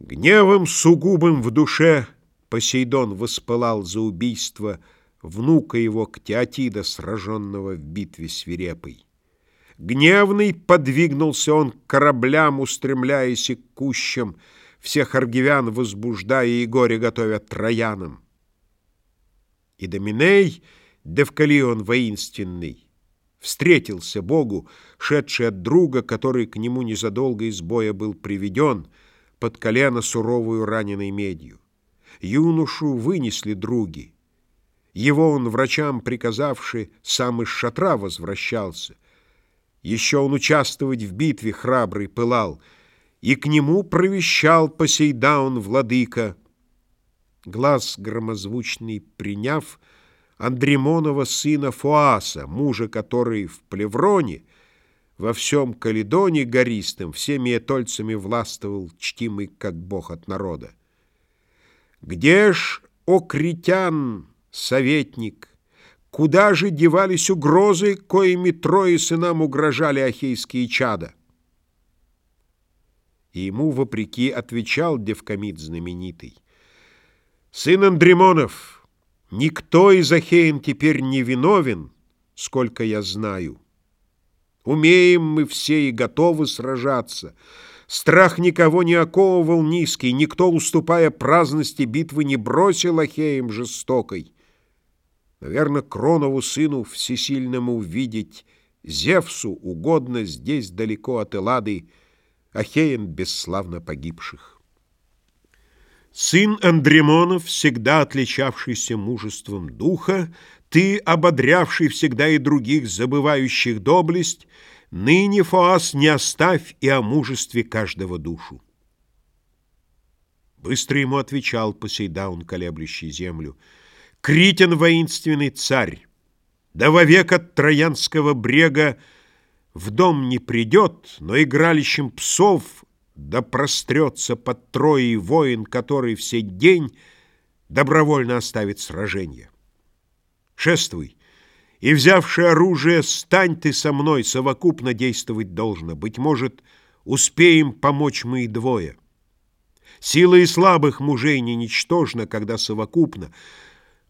Гневом сугубым в душе Посейдон воспылал за убийство Внука его Ктеотида, сраженного в битве свирепой. Гневный подвигнулся он к кораблям, устремляясь и к кущам, всех аргивян возбуждая и горе готовя троянам. И Доминей, Девкалион воинственный, встретился Богу, шедший от друга, который к нему незадолго из боя был приведен, под колено суровую раненой медью. Юношу вынесли други. Его он, врачам приказавший, сам из шатра возвращался. Еще он участвовать в битве храбрый пылал, и к нему провещал Посейдаун владыка. Глаз громозвучный приняв, Андремонова сына Фуаса, мужа который в Плевроне, во всем Каледоне гористым всеми этольцами властвовал, чтимый как бог от народа. Где ж, о критян, советник, куда же девались угрозы, коими трое сынам угрожали ахейские чада? И ему, вопреки, отвечал Девкамид знаменитый. Сын Андремонов, никто из ахеин теперь не виновен, сколько я знаю. Умеем мы все и готовы сражаться. Страх никого не оковывал низкий, никто, уступая праздности битвы, не бросил Ахеем жестокой. Наверное, Кронову сыну всесильному увидеть Зевсу угодно здесь, далеко от Эллады, Ахеен бесславно погибших. Сын Андремонов, всегда отличавшийся мужеством духа, ты, ободрявший всегда и других, забывающих доблесть, ныне, Фоас, не оставь и о мужестве каждого душу. Быстро ему отвечал Посейдаун, колеблющий землю. Критен воинственный царь, да вовек от Троянского брега в дом не придет, но игралищем псов да прострется под Троей воин, который все день добровольно оставит сражение. Шествуй, и, взявши оружие, стань ты со мной, совокупно действовать должно. Быть может, успеем помочь мы и двое. Сила и слабых мужей не ничтожна, когда совокупно.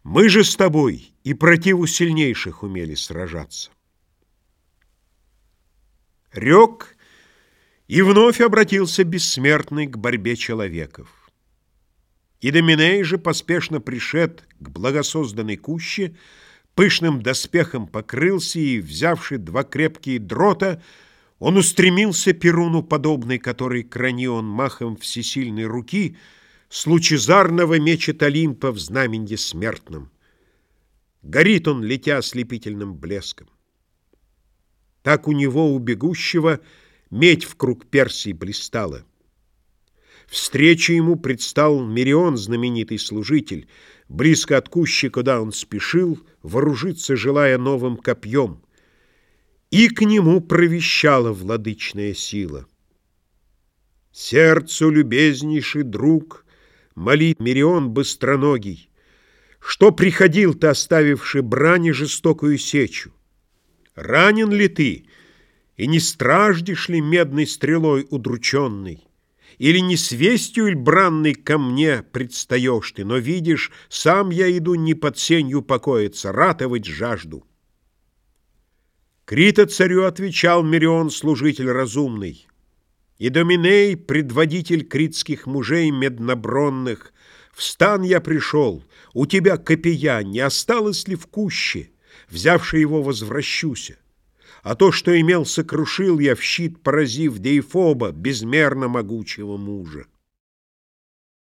Мы же с тобой и противу сильнейших умели сражаться. Рек и вновь обратился бессмертный к борьбе человеков. И Доминей же, поспешно пришед к благосозданной куще, пышным доспехом покрылся и, взявши два крепкие дрота, он устремился Перуну подобный, который кранион махом всесильной руки с лучезарного мечет Олимпа в знаменье смертном. Горит он, летя ослепительным блеском. Так у него, у бегущего, медь в круг Персии блистала. Встречу ему предстал Мирион, знаменитый служитель, близко от кущи, куда он спешил, вооружиться, желая новым копьем. И к нему провещала владычная сила. Сердцу любезнейший друг, молит Мирион быстроногий, что приходил ты, оставивший брани жестокую сечу? Ранен ли ты, и не страждешь ли медной стрелой удрученный? Или не с вестью иль бранной ко мне предстаешь ты, но видишь, сам я иду не под сенью покоиться, ратовать жажду. Крита царю отвечал Мирион, служитель разумный, и Доминей, предводитель критских мужей меднобронных, в стан я пришел, у тебя копия, не осталось ли в куще, взявши его возвращуся а то, что имел, сокрушил я в щит, поразив Дейфоба, безмерно могучего мужа.